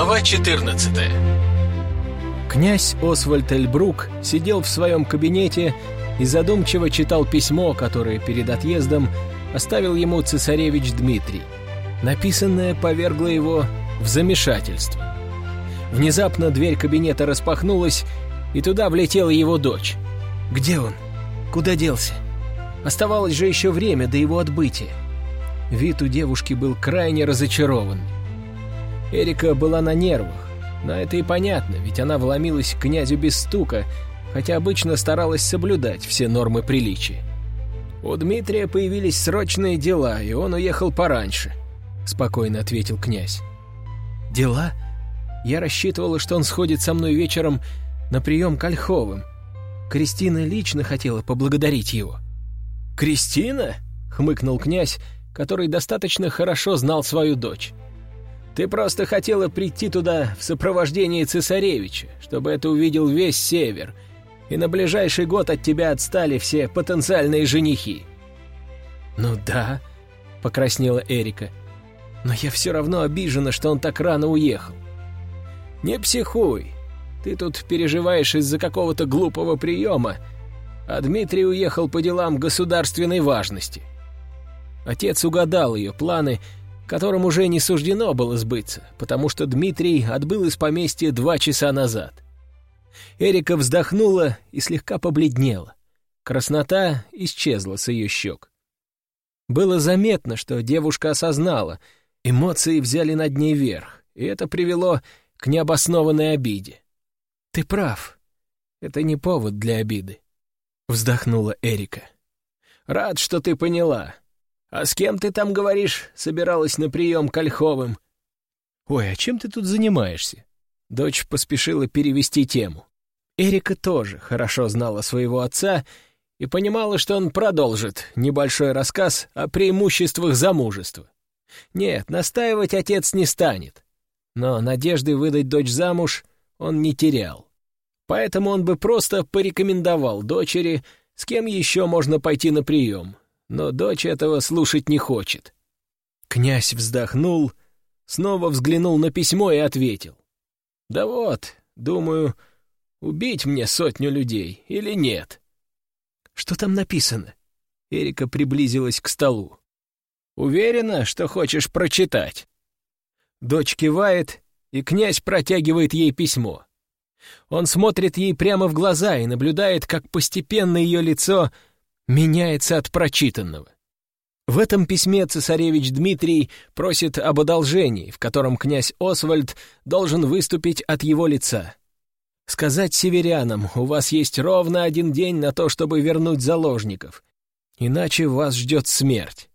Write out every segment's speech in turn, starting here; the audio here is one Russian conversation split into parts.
Глава 14 Князь Освальд Эльбрук сидел в своем кабинете и задумчиво читал письмо, которое перед отъездом оставил ему цесаревич Дмитрий. Написанное повергло его в замешательство. Внезапно дверь кабинета распахнулась, и туда влетела его дочь. Где он? Куда делся? Оставалось же еще время до его отбытия. Вид у девушки был крайне разочарован. Эрика была на нервах, но это и понятно, ведь она вломилась к князю без стука, хотя обычно старалась соблюдать все нормы приличия. «У Дмитрия появились срочные дела, и он уехал пораньше», — спокойно ответил князь. «Дела? Я рассчитывала, что он сходит со мной вечером на прием к Ольховым. Кристина лично хотела поблагодарить его». «Кристина?» — хмыкнул князь, который достаточно хорошо знал свою дочь. «Ты просто хотела прийти туда в сопровождении цесаревича, чтобы это увидел весь север, и на ближайший год от тебя отстали все потенциальные женихи». «Ну да», — покраснела Эрика, — «но я все равно обижена, что он так рано уехал». «Не психуй, ты тут переживаешь из-за какого-то глупого приема, а Дмитрий уехал по делам государственной важности». Отец угадал ее планы, которым уже не суждено было сбыться, потому что Дмитрий отбыл из поместья два часа назад. Эрика вздохнула и слегка побледнела. Краснота исчезла с ее щек. Было заметно, что девушка осознала, эмоции взяли над ней верх, и это привело к необоснованной обиде. «Ты прав. Это не повод для обиды», — вздохнула Эрика. «Рад, что ты поняла. А с кем ты там, говоришь, собиралась на прием к Ольховым?» «Ой, а чем ты тут занимаешься?» Дочь поспешила перевести тему. Эрика тоже хорошо знала своего отца и понимала, что он продолжит небольшой рассказ о преимуществах замужества. Нет, настаивать отец не станет. Но надежды выдать дочь замуж он не терял. Поэтому он бы просто порекомендовал дочери, с кем еще можно пойти на прием. Но дочь этого слушать не хочет. Князь вздохнул, снова взглянул на письмо и ответил. «Да вот, думаю, убить мне сотню людей или нет?» «Что там написано?» Эрика приблизилась к столу. «Уверена, что хочешь прочитать?» Дочь кивает, и князь протягивает ей письмо. Он смотрит ей прямо в глаза и наблюдает, как постепенно ее лицо меняется от прочитанного. В этом письме цесаревич Дмитрий просит об одолжении, в котором князь Освальд должен выступить от его лица. Сказать северянам, у вас есть ровно один день на то, чтобы вернуть заложников, иначе вас ждет смерть.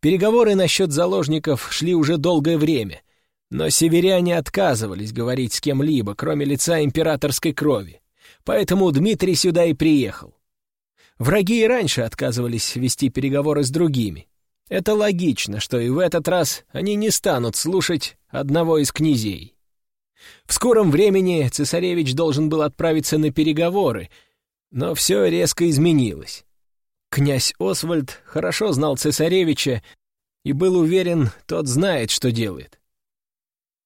Переговоры насчет заложников шли уже долгое время, но северяне отказывались говорить с кем-либо, кроме лица императорской крови. Поэтому Дмитрий сюда и приехал. Враги и раньше отказывались вести переговоры с другими. Это логично, что и в этот раз они не станут слушать одного из князей. В скором времени цесаревич должен был отправиться на переговоры, но все резко изменилось. Князь Освальд хорошо знал цесаревича и был уверен, тот знает, что делает.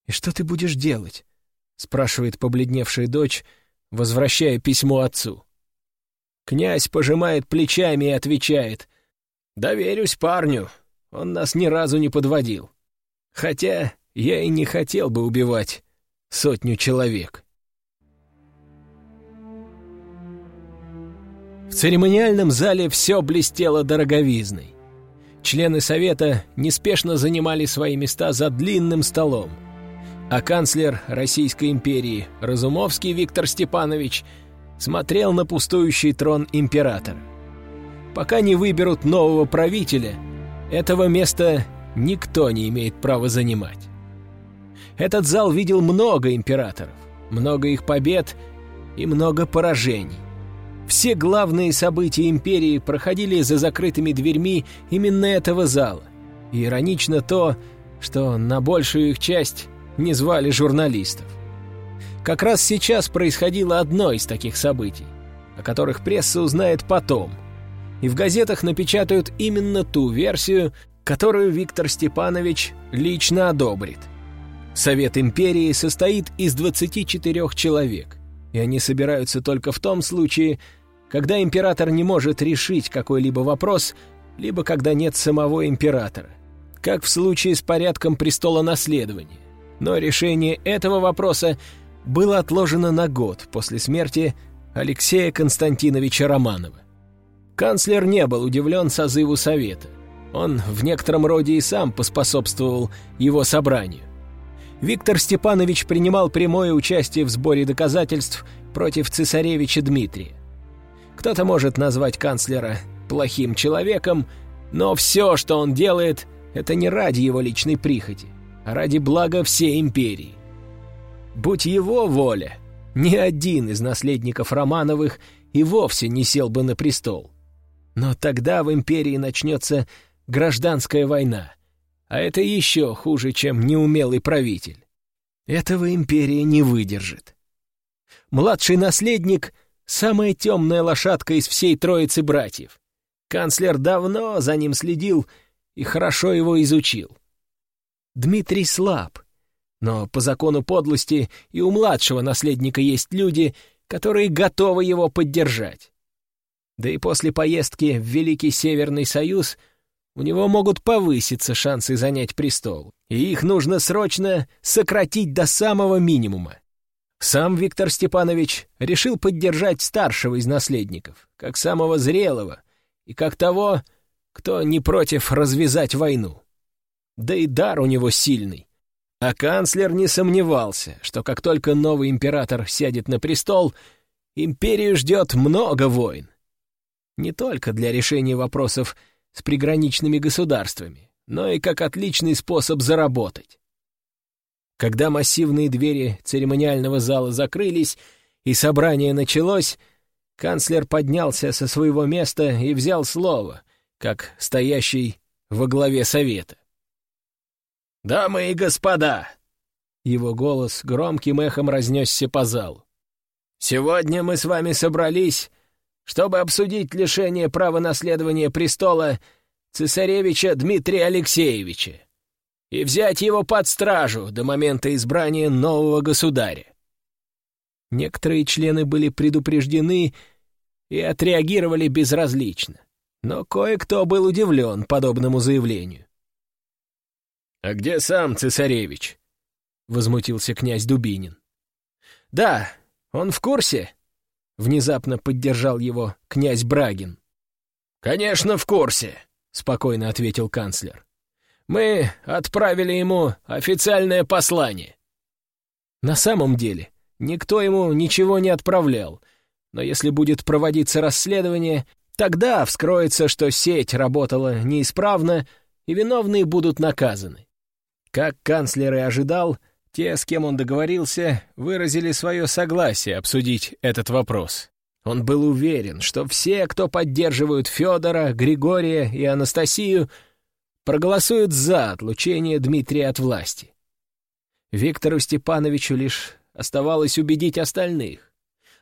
«И что ты будешь делать?» — спрашивает побледневшая дочь, возвращая письмо отцу. Князь пожимает плечами и отвечает. «Доверюсь парню, он нас ни разу не подводил. Хотя я и не хотел бы убивать сотню человек». В церемониальном зале все блестело дороговизной. Члены совета неспешно занимали свои места за длинным столом — а канцлер Российской империи Разумовский Виктор Степанович смотрел на пустующий трон императора. Пока не выберут нового правителя, этого места никто не имеет права занимать. Этот зал видел много императоров, много их побед и много поражений. Все главные события империи проходили за закрытыми дверьми именно этого зала. Иронично то, что на большую их часть не звали журналистов. Как раз сейчас происходило одно из таких событий, о которых пресса узнает потом, и в газетах напечатают именно ту версию, которую Виктор Степанович лично одобрит. Совет империи состоит из 24 человек, и они собираются только в том случае, когда император не может решить какой-либо вопрос, либо когда нет самого императора, как в случае с порядком престола наследования. Но решение этого вопроса было отложено на год после смерти Алексея Константиновича Романова. Канцлер не был удивлен созыву Совета. Он в некотором роде и сам поспособствовал его собранию. Виктор Степанович принимал прямое участие в сборе доказательств против цесаревича Дмитрия. Кто-то может назвать канцлера плохим человеком, но все, что он делает, это не ради его личной прихоти, а ради блага всей империи. Будь его воля, ни один из наследников Романовых и вовсе не сел бы на престол. Но тогда в империи начнется гражданская война, а это еще хуже, чем неумелый правитель. Этого империя не выдержит. Младший наследник — самая темная лошадка из всей троицы братьев. Канцлер давно за ним следил и хорошо его изучил. Дмитрий слаб, но по закону подлости и у младшего наследника есть люди, которые готовы его поддержать. Да и после поездки в Великий Северный Союз у него могут повыситься шансы занять престол, и их нужно срочно сократить до самого минимума. Сам Виктор Степанович решил поддержать старшего из наследников, как самого зрелого, и как того, кто не против развязать войну. Да и дар у него сильный. А канцлер не сомневался, что как только новый император сядет на престол, империю ждет много войн. Не только для решения вопросов с приграничными государствами, но и как отличный способ заработать. Когда массивные двери церемониального зала закрылись и собрание началось, канцлер поднялся со своего места и взял слово, как стоящий во главе совета. «Дамы и господа!» Его голос громким эхом разнесся по залу. «Сегодня мы с вами собрались, чтобы обсудить лишение права наследования престола цесаревича Дмитрия Алексеевича и взять его под стражу до момента избрания нового государя. Некоторые члены были предупреждены и отреагировали безразлично, но кое-кто был удивлен подобному заявлению. «А где сам цесаревич?» — возмутился князь Дубинин. «Да, он в курсе?» — внезапно поддержал его князь Брагин. «Конечно, в курсе», — спокойно ответил канцлер. «Мы отправили ему официальное послание». На самом деле, никто ему ничего не отправлял, но если будет проводиться расследование, тогда вскроется, что сеть работала неисправно, и виновные будут наказаны. Как канцлер и ожидал, те, с кем он договорился, выразили свое согласие обсудить этот вопрос. Он был уверен, что все, кто поддерживают Федора, Григория и Анастасию, проголосуют за отлучение Дмитрия от власти. Виктору Степановичу лишь оставалось убедить остальных.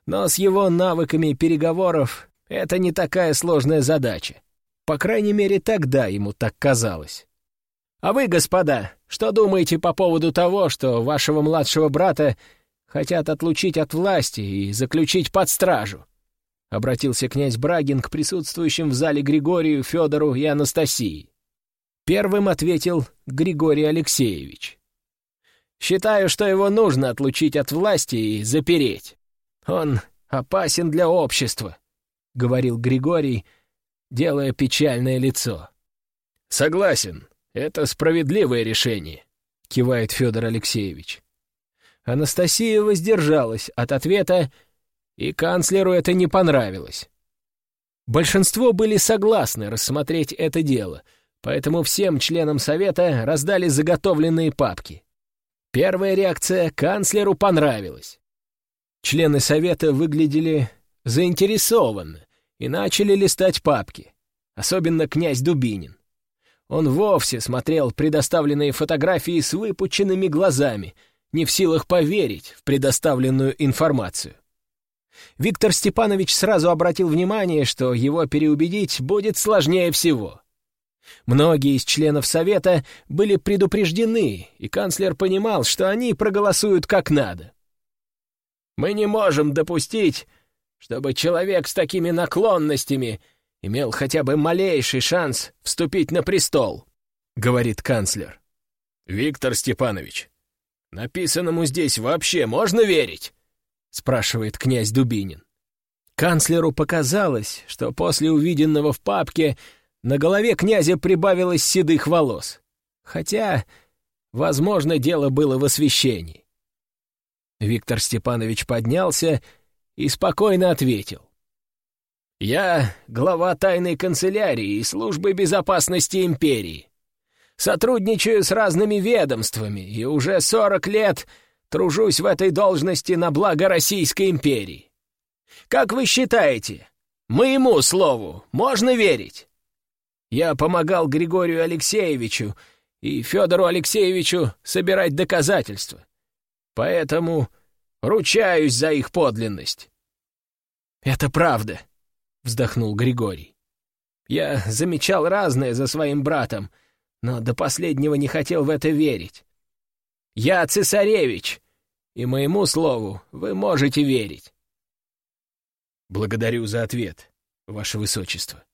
Но с его навыками переговоров это не такая сложная задача. По крайней мере, тогда ему так казалось. А вы, господа, что думаете по поводу того, что вашего младшего брата хотят отлучить от власти и заключить под стражу?» — обратился князь Брагин к присутствующим в зале Григорию, Федору и Анастасии. Первым ответил Григорий Алексеевич. «Считаю, что его нужно отлучить от власти и запереть. Он опасен для общества», — говорил Григорий, делая печальное лицо. «Согласен», «Это справедливое решение», — кивает Федор Алексеевич. Анастасия воздержалась от ответа, и канцлеру это не понравилось. Большинство были согласны рассмотреть это дело, поэтому всем членам совета раздали заготовленные папки. Первая реакция канцлеру понравилась. Члены совета выглядели заинтересованно и начали листать папки, особенно князь Дубинин. Он вовсе смотрел предоставленные фотографии с выпученными глазами, не в силах поверить в предоставленную информацию. Виктор Степанович сразу обратил внимание, что его переубедить будет сложнее всего. Многие из членов Совета были предупреждены, и канцлер понимал, что они проголосуют как надо. «Мы не можем допустить, чтобы человек с такими наклонностями имел хотя бы малейший шанс вступить на престол», — говорит канцлер. «Виктор Степанович, написанному здесь вообще можно верить?» — спрашивает князь Дубинин. Канцлеру показалось, что после увиденного в папке на голове князя прибавилось седых волос. Хотя, возможно, дело было в освещении. Виктор Степанович поднялся и спокойно ответил. «Я глава тайной канцелярии и службы безопасности империи. Сотрудничаю с разными ведомствами и уже сорок лет тружусь в этой должности на благо Российской империи. Как вы считаете, моему слову можно верить?» Я помогал Григорию Алексеевичу и Федору Алексеевичу собирать доказательства. Поэтому ручаюсь за их подлинность. «Это правда», — вздохнул Григорий. «Я замечал разное за своим братом, но до последнего не хотел в это верить. Я цесаревич, и моему слову вы можете верить». «Благодарю за ответ, ваше высочество»,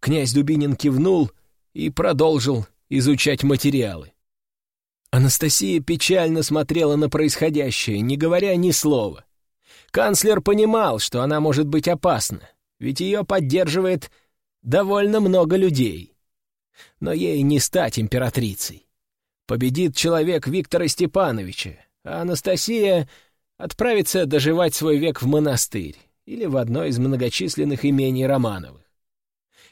Князь Дубинин кивнул и продолжил изучать материалы. Анастасия печально смотрела на происходящее, не говоря ни слова. Канцлер понимал, что она может быть опасна, ведь ее поддерживает довольно много людей. Но ей не стать императрицей. Победит человек Виктора Степановича, а Анастасия отправится доживать свой век в монастырь или в одно из многочисленных имений Романовых.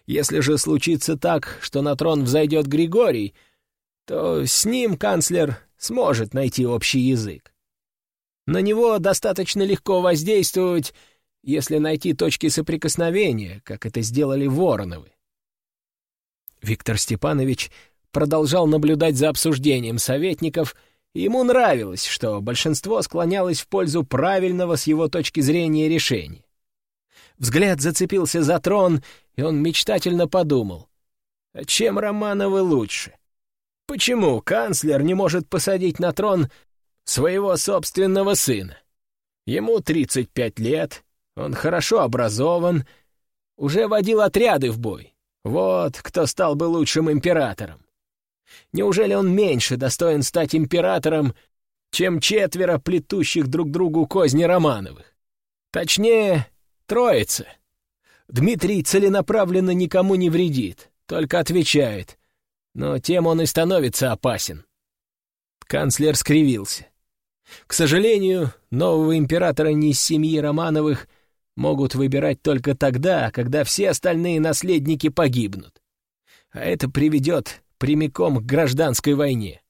Если же случится так, что на трон взойдет Григорий, то с ним канцлер сможет найти общий язык. На него достаточно легко воздействовать, если найти точки соприкосновения, как это сделали Вороновы. Виктор Степанович продолжал наблюдать за обсуждением советников, и ему нравилось, что большинство склонялось в пользу правильного с его точки зрения решения. Взгляд зацепился за трон, и он мечтательно подумал. А чем Романовы лучше? Почему канцлер не может посадить на трон своего собственного сына? Ему 35 лет, он хорошо образован, уже водил отряды в бой. Вот кто стал бы лучшим императором. Неужели он меньше достоин стать императором, чем четверо плетущих друг другу козни Романовых? Точнее, троица — Дмитрий целенаправленно никому не вредит, только отвечает. Но тем он и становится опасен. Канцлер скривился. К сожалению, нового императора не из семьи Романовых могут выбирать только тогда, когда все остальные наследники погибнут. А это приведет прямиком к гражданской войне.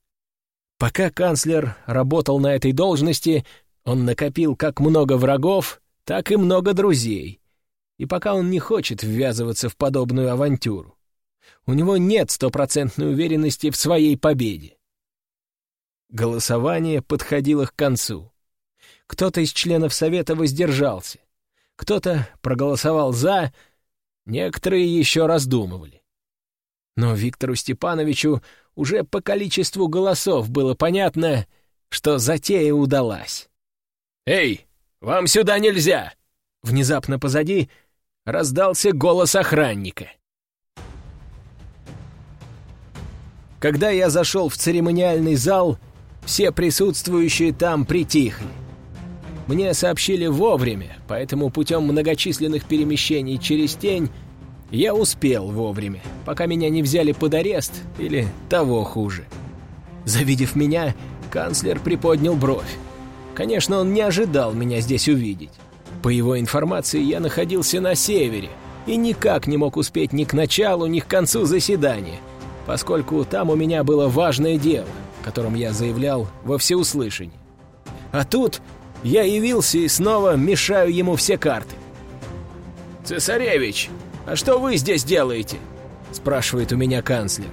Пока канцлер работал на этой должности, он накопил как много врагов, так и много друзей, и пока он не хочет ввязываться в подобную авантюру. У него нет стопроцентной уверенности в своей победе. Голосование подходило к концу. Кто-то из членов Совета воздержался, кто-то проголосовал «за», некоторые еще раздумывали. Но Виктору Степановичу уже по количеству голосов было понятно, что затея удалась. «Эй, вам сюда нельзя!» Внезапно позади раздался голос охранника. Когда я зашел в церемониальный зал, все присутствующие там притихли. Мне сообщили вовремя, поэтому путем многочисленных перемещений через тень я успел вовремя, пока меня не взяли под арест или того хуже. Завидев меня, канцлер приподнял бровь. Конечно, он не ожидал меня здесь увидеть. По его информации, я находился на севере и никак не мог успеть ни к началу, ни к концу заседания, поскольку там у меня было важное дело, которым я заявлял во всеуслышание. А тут я явился и снова мешаю ему все карты. «Цесаревич, а что вы здесь делаете?» — спрашивает у меня канцлер.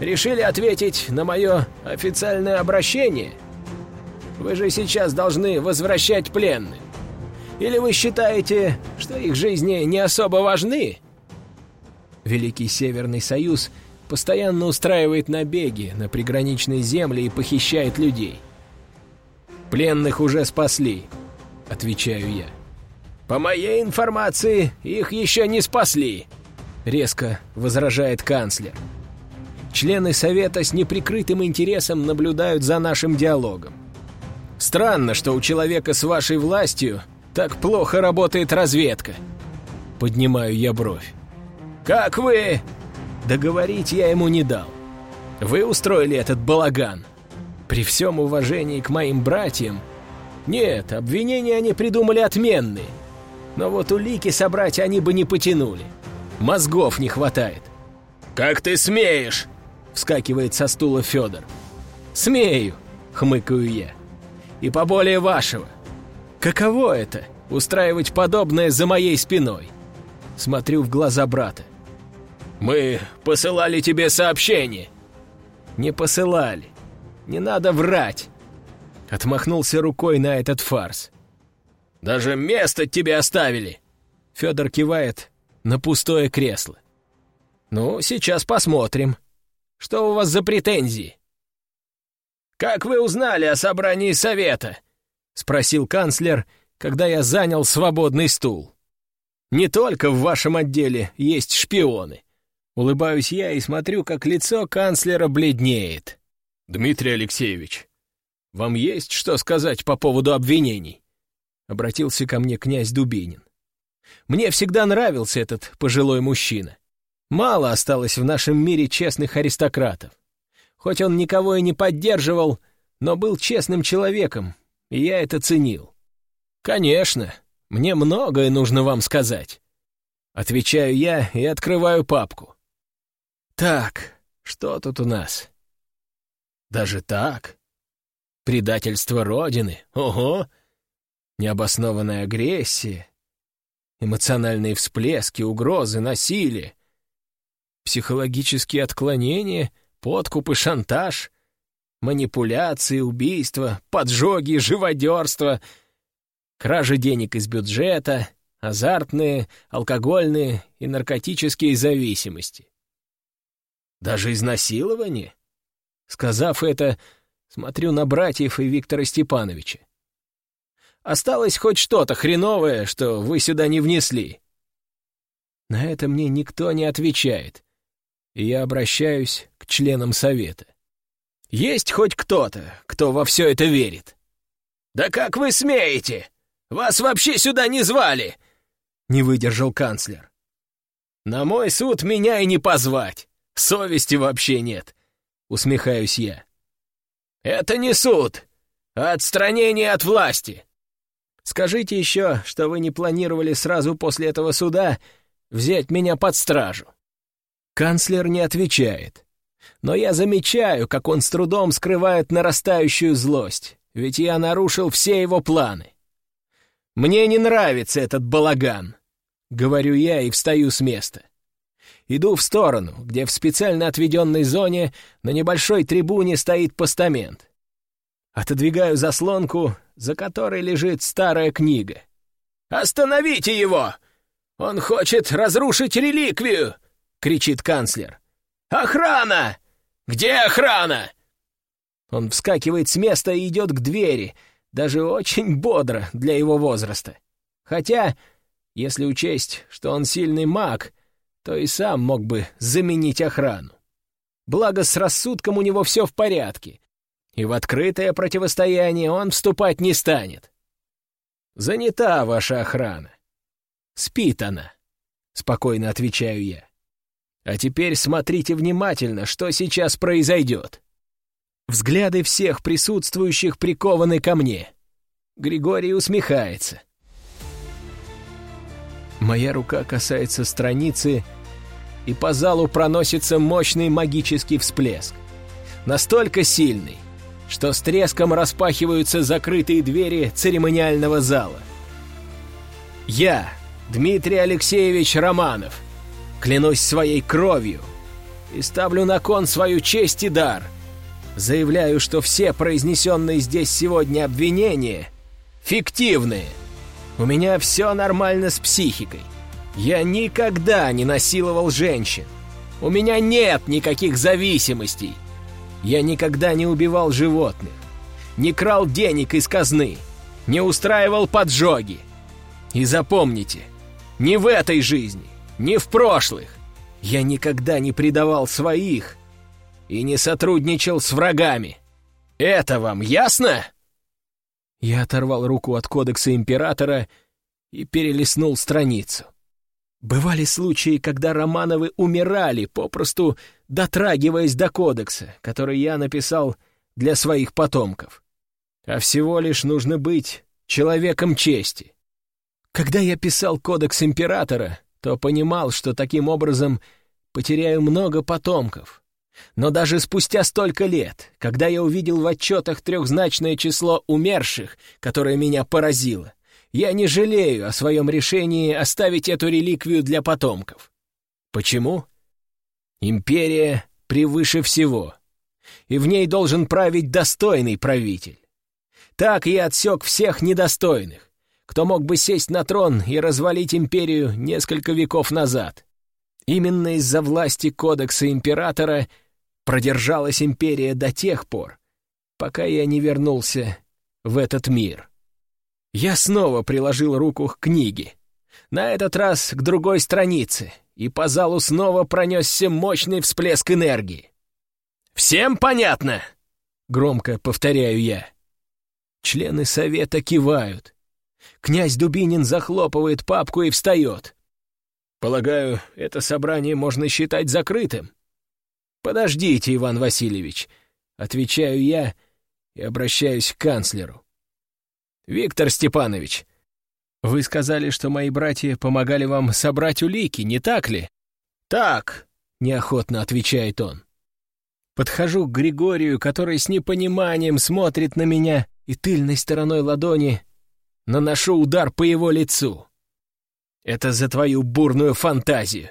«Решили ответить на мое официальное обращение? Вы же сейчас должны возвращать пленных. Или вы считаете, что их жизни не особо важны?» Великий Северный Союз постоянно устраивает набеги на приграничные земли и похищает людей. Пленных уже спасли, отвечаю я. По моей информации, их еще не спасли, резко возражает канцлер. Члены Совета с неприкрытым интересом наблюдают за нашим диалогом. Странно, что у человека с вашей властью так плохо работает разведка. Поднимаю я бровь. Как вы... Договорить я ему не дал. Вы устроили этот балаган. При всем уважении к моим братьям... Нет, обвинения они придумали отменные. Но вот улики собрать они бы не потянули. Мозгов не хватает. «Как ты смеешь?» — вскакивает со стула Федор. «Смею», — хмыкаю я. «И поболее вашего. Каково это — устраивать подобное за моей спиной?» Смотрю в глаза брата. «Мы посылали тебе сообщение». «Не посылали. Не надо врать!» Отмахнулся рукой на этот фарс. «Даже место тебе оставили!» Федор кивает на пустое кресло. «Ну, сейчас посмотрим. Что у вас за претензии?» «Как вы узнали о собрании совета?» — спросил канцлер, когда я занял свободный стул. «Не только в вашем отделе есть шпионы. Улыбаюсь я и смотрю, как лицо канцлера бледнеет. «Дмитрий Алексеевич, вам есть что сказать по поводу обвинений?» Обратился ко мне князь Дубинин. Мне всегда нравился этот пожилой мужчина. Мало осталось в нашем мире честных аристократов. Хоть он никого и не поддерживал, но был честным человеком, и я это ценил. «Конечно, мне многое нужно вам сказать». Отвечаю я и открываю папку. «Так, что тут у нас?» «Даже так? Предательство Родины? Ого! Необоснованная агрессия, эмоциональные всплески, угрозы, насилие, психологические отклонения, подкуп и шантаж, манипуляции, убийства, поджоги, живодерство, кражи денег из бюджета, азартные, алкогольные и наркотические зависимости. Даже изнасилование? Сказав это, смотрю на братьев и Виктора Степановича. Осталось хоть что-то хреновое, что вы сюда не внесли. На это мне никто не отвечает, и я обращаюсь к членам совета. Есть хоть кто-то, кто во все это верит? «Да как вы смеете? Вас вообще сюда не звали!» — не выдержал канцлер. «На мой суд меня и не позвать. Совести вообще нет», — усмехаюсь я. «Это не суд, а отстранение от власти. Скажите еще, что вы не планировали сразу после этого суда взять меня под стражу». Канцлер не отвечает. Но я замечаю, как он с трудом скрывает нарастающую злость, ведь я нарушил все его планы. «Мне не нравится этот балаган», — говорю я и встаю с места. Иду в сторону, где в специально отведенной зоне на небольшой трибуне стоит постамент. Отодвигаю заслонку, за которой лежит старая книга. «Остановите его! Он хочет разрушить реликвию!» — кричит канцлер. «Охрана! Где охрана?» Он вскакивает с места и идет к двери, даже очень бодро для его возраста. Хотя, если учесть, что он сильный маг — то и сам мог бы заменить охрану. Благо, с рассудком у него все в порядке, и в открытое противостояние он вступать не станет. Занята ваша охрана. Спит она, спокойно отвечаю я. А теперь смотрите внимательно, что сейчас произойдет. Взгляды всех присутствующих прикованы ко мне. Григорий усмехается. Моя рука касается страницы, и по залу проносится мощный магический всплеск. Настолько сильный, что с треском распахиваются закрытые двери церемониального зала. Я, Дмитрий Алексеевич Романов, клянусь своей кровью и ставлю на кон свою честь и дар. Заявляю, что все произнесенные здесь сегодня обвинения фиктивные. У меня все нормально с психикой. Я никогда не насиловал женщин. У меня нет никаких зависимостей. Я никогда не убивал животных, не крал денег из казны, не устраивал поджоги. И запомните, ни в этой жизни, ни в прошлых я никогда не предавал своих и не сотрудничал с врагами. Это вам ясно?» Я оторвал руку от кодекса императора и перелистнул страницу. Бывали случаи, когда Романовы умирали, попросту дотрагиваясь до кодекса, который я написал для своих потомков. А всего лишь нужно быть человеком чести. Когда я писал кодекс императора, то понимал, что таким образом потеряю много потомков. Но даже спустя столько лет, когда я увидел в отчетах трехзначное число умерших, которое меня поразило, я не жалею о своем решении оставить эту реликвию для потомков. Почему? Империя превыше всего, и в ней должен править достойный правитель. Так я отсек всех недостойных, кто мог бы сесть на трон и развалить империю несколько веков назад. Именно из-за власти кодекса императора продержалась империя до тех пор, пока я не вернулся в этот мир. Я снова приложил руку к книге. На этот раз к другой странице, и по залу снова пронесся мощный всплеск энергии. «Всем понятно?» — громко повторяю я. Члены совета кивают. Князь Дубинин захлопывает папку и встает. «Полагаю, это собрание можно считать закрытым?» «Подождите, Иван Васильевич», — отвечаю я и обращаюсь к канцлеру. «Виктор Степанович, вы сказали, что мои братья помогали вам собрать улики, не так ли?» «Так», — неохотно отвечает он. Подхожу к Григорию, который с непониманием смотрит на меня, и тыльной стороной ладони наношу удар по его лицу. «Это за твою бурную фантазию!»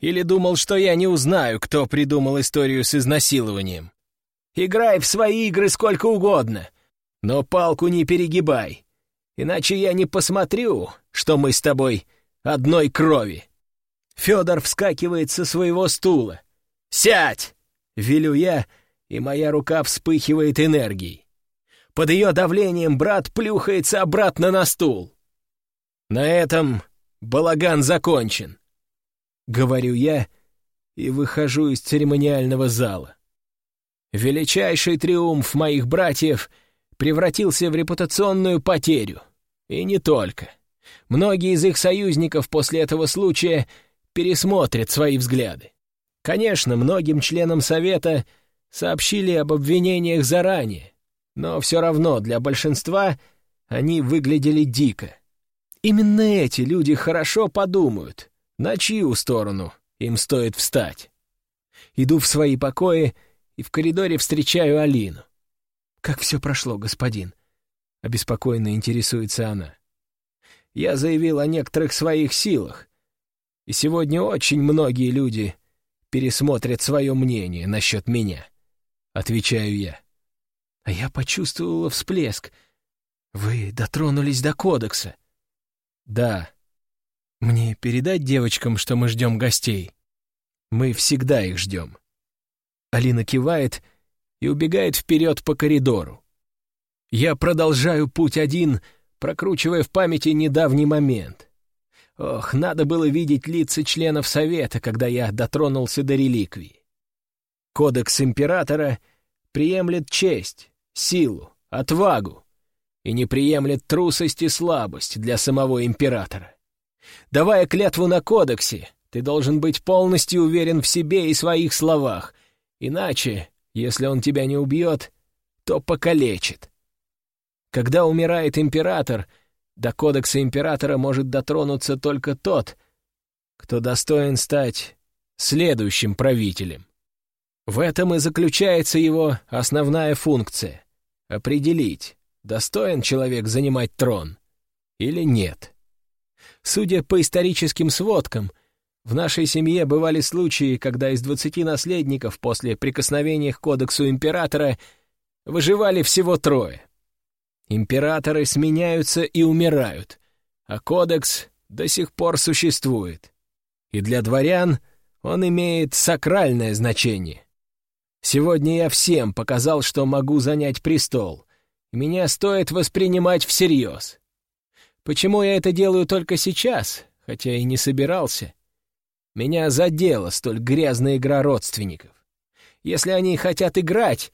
Или думал, что я не узнаю, кто придумал историю с изнасилованием? Играй в свои игры сколько угодно, но палку не перегибай, иначе я не посмотрю, что мы с тобой одной крови. Федор вскакивает со своего стула. «Сядь!» — велю я, и моя рука вспыхивает энергией. Под ее давлением брат плюхается обратно на стул. На этом балаган закончен. Говорю я и выхожу из церемониального зала. Величайший триумф моих братьев — превратился в репутационную потерю. И не только. Многие из их союзников после этого случая пересмотрят свои взгляды. Конечно, многим членам Совета сообщили об обвинениях заранее, но все равно для большинства они выглядели дико. Именно эти люди хорошо подумают, на чью сторону им стоит встать. Иду в свои покои и в коридоре встречаю Алину. «Как все прошло, господин?» — обеспокоенно интересуется она. «Я заявил о некоторых своих силах, и сегодня очень многие люди пересмотрят свое мнение насчет меня», — отвечаю я. А я почувствовала всплеск. Вы дотронулись до кодекса. Да. Мне передать девочкам, что мы ждем гостей? Мы всегда их ждем. Алина кивает и убегает вперед по коридору. Я продолжаю путь один, прокручивая в памяти недавний момент. Ох, надо было видеть лица членов Совета, когда я дотронулся до реликвии. Кодекс Императора приемлет честь, силу, отвагу и не приемлет трусость и слабость для самого Императора. Давая клятву на Кодексе, ты должен быть полностью уверен в себе и своих словах, иначе если он тебя не убьет, то покалечит. Когда умирает император, до кодекса императора может дотронуться только тот, кто достоин стать следующим правителем. В этом и заключается его основная функция — определить, достоин человек занимать трон или нет. Судя по историческим сводкам — в нашей семье бывали случаи, когда из двадцати наследников после прикосновения к кодексу императора выживали всего трое. Императоры сменяются и умирают, а кодекс до сих пор существует. И для дворян он имеет сакральное значение. Сегодня я всем показал, что могу занять престол, меня стоит воспринимать всерьез. Почему я это делаю только сейчас, хотя и не собирался? Меня задела столь грязная игра родственников. Если они хотят играть,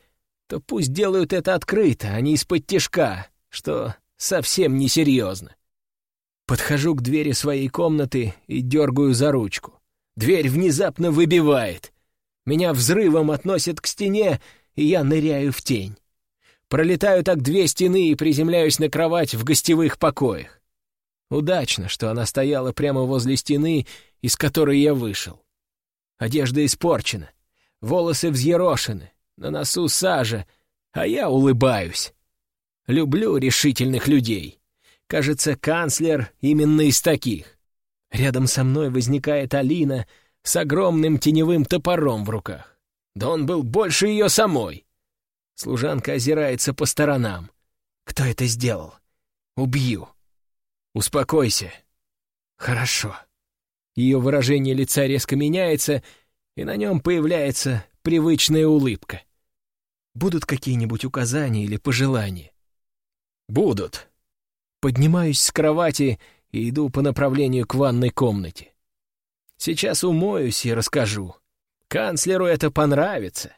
то пусть делают это открыто, а не из-под тишка, что совсем несерьезно. Подхожу к двери своей комнаты и дергаю за ручку. Дверь внезапно выбивает. Меня взрывом относят к стене, и я ныряю в тень. Пролетаю так две стены и приземляюсь на кровать в гостевых покоях. Удачно, что она стояла прямо возле стены, из которой я вышел. Одежда испорчена, волосы взъерошены, на носу сажа, а я улыбаюсь. Люблю решительных людей. Кажется, канцлер именно из таких. Рядом со мной возникает Алина с огромным теневым топором в руках. Да он был больше ее самой. Служанка озирается по сторонам. Кто это сделал? Убью. Успокойся. Хорошо. Ее выражение лица резко меняется, и на нем появляется привычная улыбка. Будут какие-нибудь указания или пожелания? Будут. Поднимаюсь с кровати и иду по направлению к ванной комнате. Сейчас умоюсь и расскажу. Канцлеру это понравится.